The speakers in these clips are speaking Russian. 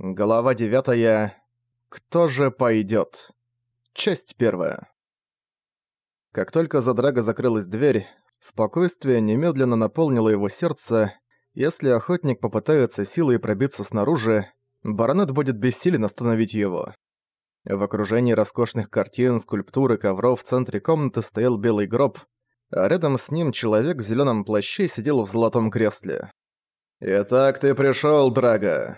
Глава 9. Кто же пойдет? Часть первая. Как только за Драго закрылась дверь, спокойствие немедленно наполнило его сердце. Если охотник попытается силой пробиться снаружи, баронет будет бессилен остановить его. В окружении роскошных картин, скульптур и ковров в центре комнаты стоял белый гроб, а рядом с ним человек в зеленом плаще сидел в золотом кресле. «Итак ты пришел, Драго!»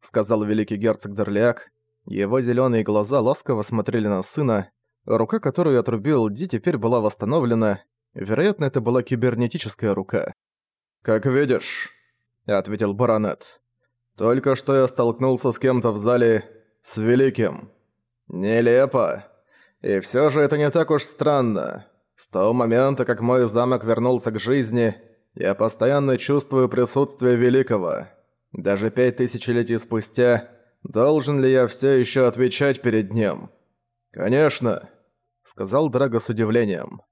Сказал великий герцог Дерляк. Его зеленые глаза ласково смотрели на сына. Рука, которую отрубил Ди, теперь была восстановлена. Вероятно, это была кибернетическая рука. «Как видишь», — ответил баронет. «Только что я столкнулся с кем-то в зале с Великим. Нелепо. И все же это не так уж странно. С того момента, как мой замок вернулся к жизни, я постоянно чувствую присутствие Великого. Даже пять тысячелетий спустя, должен ли я все еще отвечать перед ним? Конечно, сказал Драго с удивлением.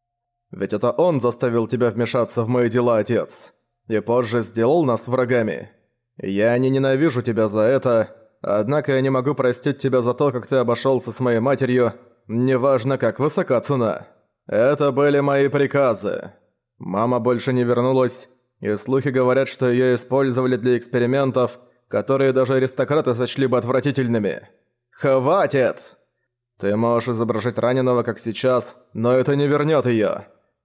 Ведь это он заставил тебя вмешаться в мои дела, отец. И позже сделал нас врагами. Я не ненавижу тебя за это, однако я не могу простить тебя за то, как ты обошелся с моей матерью, неважно, как высока цена. Это были мои приказы. Мама больше не вернулась, и слухи говорят, что её использовали для экспериментов, которые даже аристократы сочли бы отвратительными. Хватит! Ты можешь изображать раненого, как сейчас, но это не вернёт её.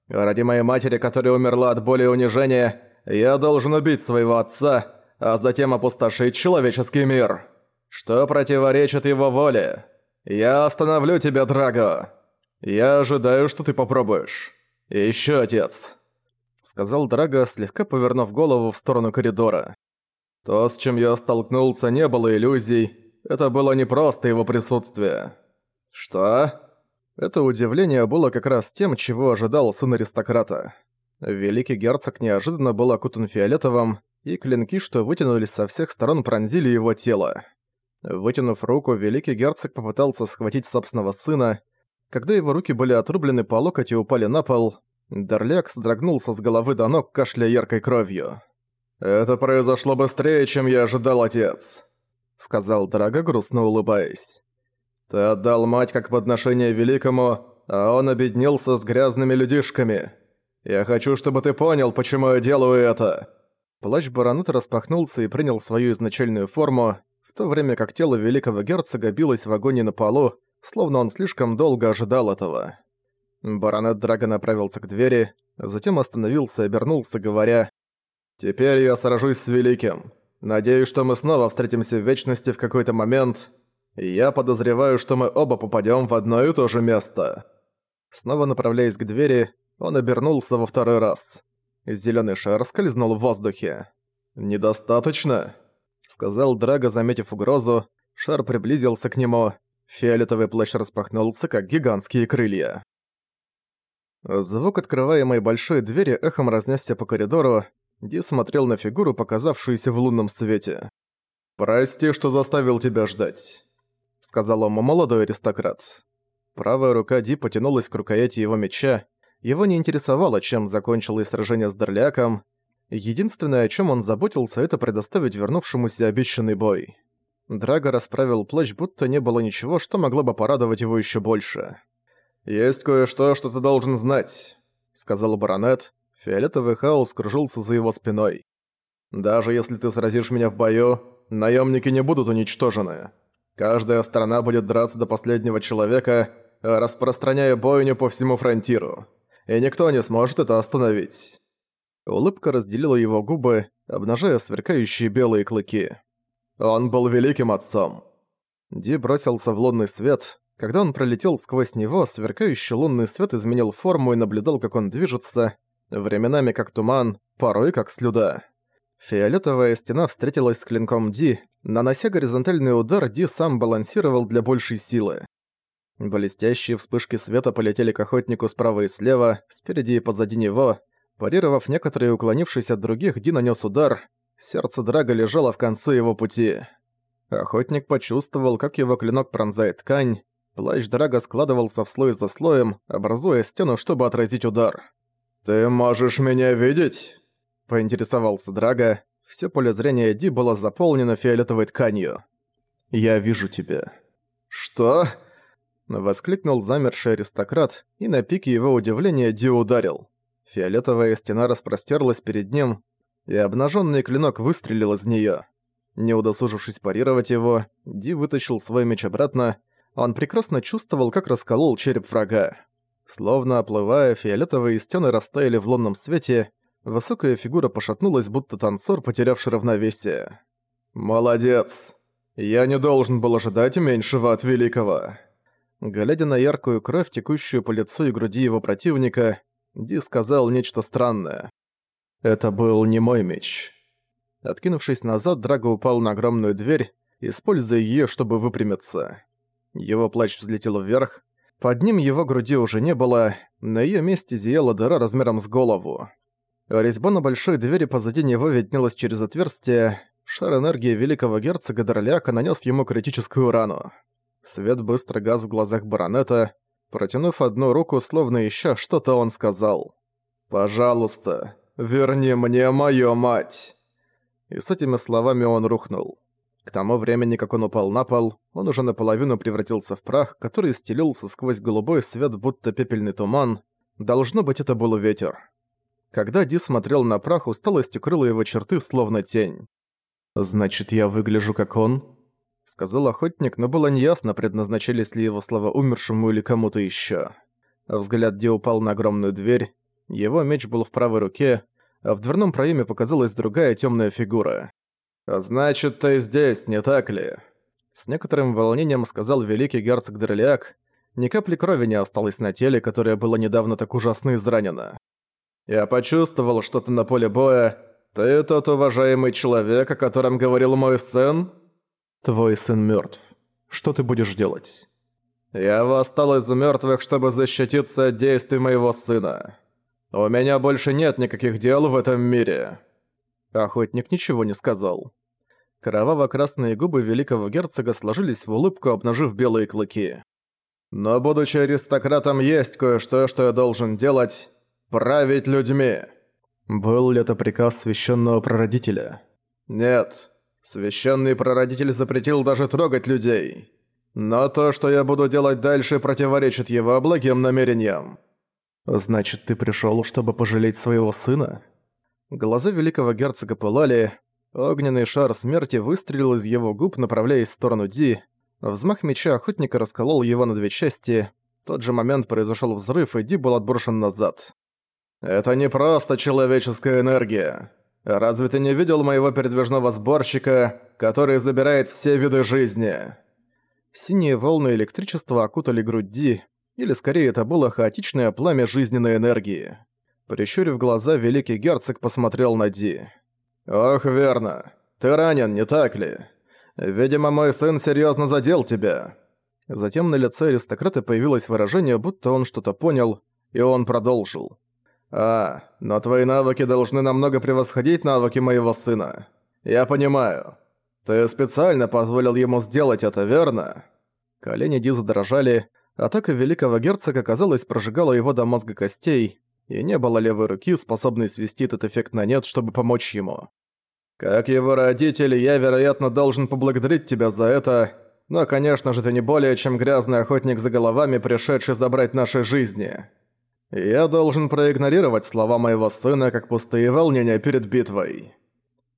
Ради моей матери, которая умерла от боли и унижения, я должен убить своего отца, а затем опустошить человеческий мир. Что противоречит его воле? Я остановлю тебя, Драго. Я ожидаю, что ты попробуешь. И ещё, отец сказал Драго, слегка повернув голову в сторону коридора. То, с чем я столкнулся, не было иллюзий. Это было не просто его присутствие. Что? Это удивление было как раз тем, чего ожидал сын аристократа. Великий герцог неожиданно был окутан фиолетовым, и клинки, что вытянулись со всех сторон, пронзили его тело. Вытянув руку, великий герцог попытался схватить собственного сына. Когда его руки были отрублены по локоть и упали на пол, Дарляк сдрогнулся с головы до ног, кашля яркой кровью. «Это произошло быстрее, чем я ожидал, отец», — сказал Драга, грустно улыбаясь. «Ты отдал мать как подношение великому, а он обеднился с грязными людишками. Я хочу, чтобы ты понял, почему я делаю это». Плащ баронета распахнулся и принял свою изначальную форму, в то время как тело великого герцога билось в агонии на полу, словно он слишком долго ожидал этого. Баронет Драго направился к двери, затем остановился и обернулся, говоря «Теперь я сражусь с Великим. Надеюсь, что мы снова встретимся в Вечности в какой-то момент, я подозреваю, что мы оба попадем в одно и то же место». Снова направляясь к двери, он обернулся во второй раз. Зелёный шар скользнул в воздухе. «Недостаточно?» — сказал Драго, заметив угрозу. Шар приблизился к нему. Фиолетовый плащ распахнулся, как гигантские крылья. Звук открываемой большой двери эхом разнесся по коридору, Ди смотрел на фигуру, показавшуюся в лунном свете. «Прости, что заставил тебя ждать», — сказал ему молодой аристократ. Правая рука Ди потянулась к рукояти его меча. Его не интересовало, чем закончилось сражение с Дарляком. Единственное, о чем он заботился, это предоставить вернувшемуся обещанный бой. Драго расправил плащ, будто не было ничего, что могло бы порадовать его еще больше. «Есть кое-что, что ты должен знать», — сказал баронет. Фиолетовый хаос кружился за его спиной. «Даже если ты сразишь меня в бою, наемники не будут уничтожены. Каждая страна будет драться до последнего человека, распространяя бойню по всему фронтиру. И никто не сможет это остановить». Улыбка разделила его губы, обнажая сверкающие белые клыки. Он был великим отцом. Ди бросился в лунный свет, когда он пролетел сквозь него, сверкающий лунный свет изменил форму и наблюдал, как он движется, временами как туман, порой как слюда. Фиолетовая стена встретилась с клинком Ди, нанося горизонтальный удар, Ди сам балансировал для большей силы. Блестящие вспышки света полетели к охотнику справа и слева, спереди и позади него. Парировав некоторые уклонившись от других, Ди нанес удар. Сердце Драга лежало в конце его пути. Охотник почувствовал, как его клинок пронзает ткань. Плащ Драга складывался в слой за слоем, образуя стену, чтобы отразить удар. «Ты можешь меня видеть?» – поинтересовался Драга. Всё поле зрения Ди было заполнено фиолетовой тканью. Я вижу тебя». «Что?» Воскликнул замерший аристократ, и на пике его удивления Ди ударил. Фиолетовая стена распростерлась перед ним, и обнаженный клинок выстрелил из нее. Не удосужившись парировать его, Ди вытащил свой меч обратно. Он прекрасно чувствовал, как расколол череп врага. Словно оплывая, фиолетовые стены растаяли в лунном свете, высокая фигура пошатнулась, будто танцор, потерявший равновесие. «Молодец! Я не должен был ожидать меньшего от великого!» Глядя на яркую кровь, текущую по лицу и груди его противника, Ди сказал нечто странное. «Это был не мой меч». Откинувшись назад, Драго упал на огромную дверь, используя её, чтобы выпрямиться. Его плащ взлетел вверх, под ним его груди уже не было, на её месте зияла дыра размером с голову. Резьба на большой двери позади него виднелась через отверстие, шар энергии великого герцога Дорляка нанес ему критическую рану. Свет быстро газ в глазах баронета, протянув одну руку, словно ища что-то, он сказал. «Пожалуйста, верни мне мою мать!» И с этими словами он рухнул. К тому времени, как он упал на пол, он уже наполовину превратился в прах, который стелился сквозь голубой свет, будто пепельный туман. Должно быть, это был ветер. Когда Ди смотрел на прах, усталость укрыла его черты, словно тень. «Значит, я выгляжу как он?» Сказал охотник, но было неясно, предназначались ли его слова умершему или кому-то ещё. Взгляд Ди упал на огромную дверь. Его меч был в правой руке, а в дверном проеме показалась другая темная фигура. «Значит, ты здесь, не так ли?» С некоторым волнением сказал великий герцог Дрелиак. Ни капли крови не осталось на теле, которое было недавно так ужасно изранено. «Я почувствовал что-то на поле боя. Ты тот уважаемый человек, о котором говорил мой сын?» «Твой сын мертв. Что ты будешь делать?» «Я восстал из мертвых, чтобы защититься от действий моего сына. У меня больше нет никаких дел в этом мире». Охотник ничего не сказал. Кроваво-красные губы великого герцога сложились в улыбку, обнажив белые клыки. «Но будучи аристократом, есть кое-что, что я должен делать. Править людьми». Был ли это приказ священного прародителя? Нет. Священный прародитель запретил даже трогать людей. Но то, что я буду делать дальше, противоречит его благим намерениям. Значит, ты пришел, чтобы пожалеть своего сына? Глаза великого герцога пылали, огненный шар смерти выстрелил из его губ, направляясь в сторону Ди. Взмах меча охотника расколол его на две части. В тот же момент произошел взрыв, и Ди был отброшен назад. «Это не просто человеческая энергия. Разве ты не видел моего передвижного сборщика, который забирает все виды жизни?» Синие волны электричества окутали грудь Ди, или скорее это было хаотичное пламя жизненной энергии. Прищурив глаза, великий герцог посмотрел на Ди. «Ох, верно. Ты ранен, не так ли? Видимо, мой сын серьезно задел тебя». Затем на лице аристократа появилось выражение, будто он что-то понял, и он продолжил. «А, но твои навыки должны намного превосходить навыки моего сына. Я понимаю. Ты специально позволил ему сделать это, верно?» Колени Ди задрожали, атака великого герцога, казалось, прожигала его до мозга костей, и не было левой руки, способной свести этот эффект на нет, чтобы помочь ему. Как его родители, я, вероятно, должен поблагодарить тебя за это, но, конечно же, ты не более чем грязный охотник за головами, пришедший забрать наши жизни. Я должен проигнорировать слова моего сына, как пустые волнения перед битвой».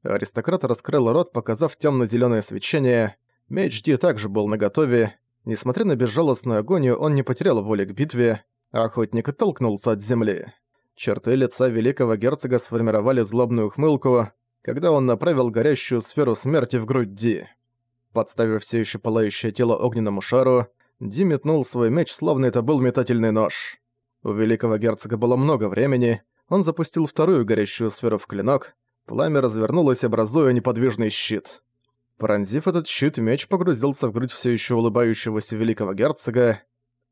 Аристократ раскрыл рот, показав темно-зелёное свечение. Меч Ди также был наготове. Несмотря на безжалостную агонию, он не потерял воли к битве, а охотник оттолкнулся от земли. Черты лица великого герцога сформировали злобную ухмылку, когда он направил горящую сферу смерти в грудь Ди. Подставив все еще пылающее тело огненному шару, Ди метнул свой меч, словно это был метательный нож. У великого герцога было много времени, он запустил вторую горящую сферу в клинок, пламя развернулось, образуя неподвижный щит. Пронзив этот щит, меч погрузился в грудь все еще улыбающегося великого герцога.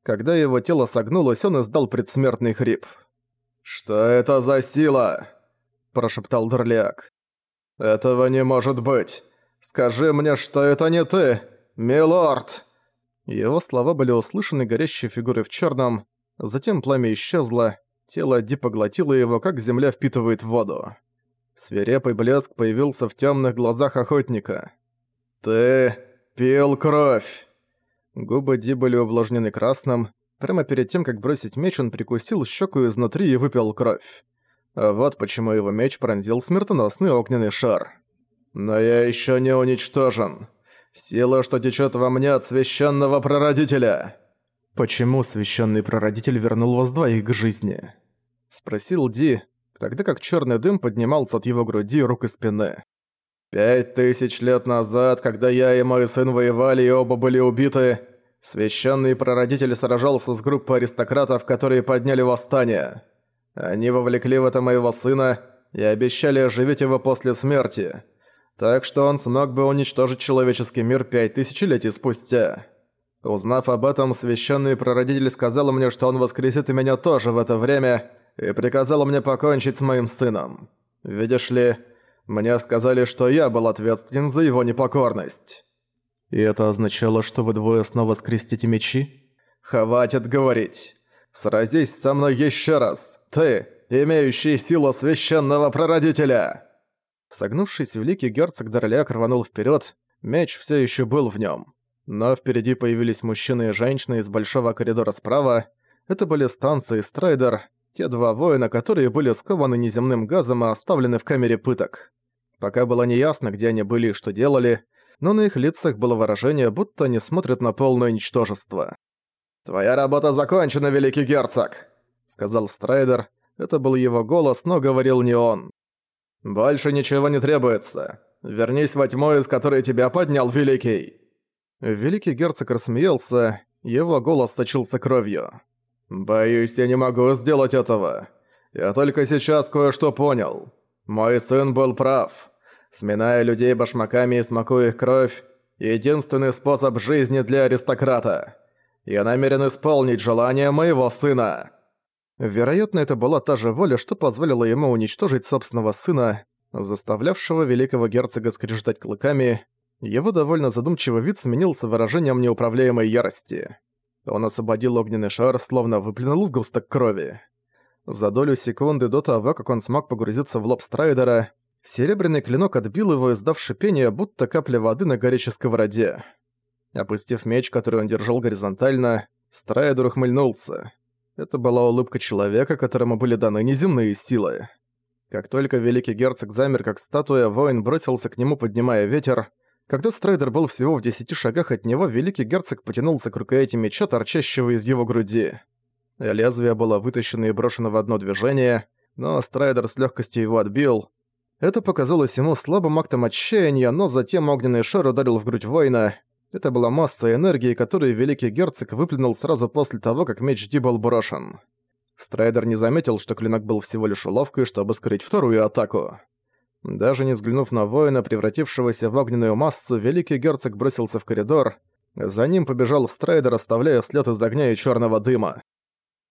Когда его тело согнулось, он издал предсмертный хрип. «Что это за сила?» – прошептал Дорляк. «Этого не может быть! Скажи мне, что это не ты, милорд!» Его слова были услышаны горящей фигурой в черном. затем пламя исчезло, тело Ди поглотило его, как земля впитывает воду. Свирепый блеск появился в темных глазах охотника. «Ты Пил кровь!» Губы Ди были увлажнены красным. Прямо перед тем, как бросить меч, он прикусил щеку изнутри и выпил кровь. А вот почему его меч пронзил смертоносный огненный шар. «Но я еще не уничтожен. Сила, что течет во мне от священного прародителя!» «Почему священный прародитель вернул вас двоих к жизни?» Спросил Ди, тогда как черный дым поднимался от его груди, рук и спины. «Пять тысяч лет назад, когда я и мой сын воевали и оба были убиты, священный прародитель сражался с группой аристократов, которые подняли восстание. Они вовлекли в это моего сына и обещали оживить его после смерти, так что он смог бы уничтожить человеческий мир пять тысячелетий спустя». Узнав об этом, священный прародитель сказал мне, что он воскресит и меня тоже в это время, и приказал мне покончить с моим сыном. Видишь ли, мне сказали, что я был ответственен за его непокорность. И это означало, что вы двое снова скрестите мечи? Хватит говорить. Сразись со мной еще раз. Ты, имеющий силу священного прародителя. Согнувшись, великий герцог Дарляк рванул вперед. Меч все еще был в нем. Но впереди появились мужчины и женщины из большого коридора справа. Это были станции Страйдер, те два воина, которые были скованы неземным газом и оставлены в камере пыток. Пока было неясно, где они были и что делали, но на их лицах было выражение, будто они смотрят на полное ничтожество. «Твоя работа закончена, великий герцог!» — сказал Страйдер. Это был его голос, но говорил не он. «Больше ничего не требуется. Вернись во тьму, из которой тебя поднял Великий!» Великий герцог рассмеялся, его голос сочился кровью. «Боюсь, я не могу сделать этого. Я только сейчас кое-что понял. Мой сын был прав. Сминая людей башмаками и смакуя их кровь, единственный способ жизни для аристократа. Я намерен исполнить желание моего сына». Вероятно, это была та же воля, что позволила ему уничтожить собственного сына, заставлявшего великого герцога скрежетать клыками, его довольно задумчивый вид сменился выражением неуправляемой ярости. Он освободил огненный шар, словно выплюнул сгусток крови. За долю секунды до того, как он смог погрузиться в лоб Страйдера, серебряный клинок отбил его, издав шипение, будто капля воды на горячей сковороде. Опустив меч, который он держал горизонтально, Страйдер ухмыльнулся. Это была улыбка человека, которому были даны неземные силы. Как только великий герцог замер как статуя, воин бросился к нему, поднимая ветер, когда Страйдер был всего в десяти шагах от него, великий герцог потянулся к рукояти меча, торчащего из его груди. Лезвие было вытащено и брошено в одно движение, но Страйдер с легкостью его отбил. Это показалось ему слабым актом отчаяния, но затем огненный шар ударил в грудь воина. Это была масса энергии, которую великий герцог выплюнул сразу после того, как меч Ди был брошен. Страйдер не заметил, что клинок был всего лишь уловкой, чтобы скрыть вторую атаку. Даже не взглянув на воина, превратившегося в огненную массу, великий герцог бросился в коридор. За ним побежал Страйдер, оставляя след из огня и черного дыма.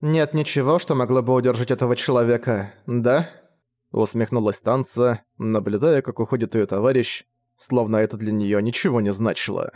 «Нет ничего, что могло бы удержать этого человека, да?» Усмехнулась Танца, наблюдая, как уходит ее товарищ, словно это для нее ничего не значило.